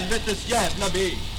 helvetes jävla bil!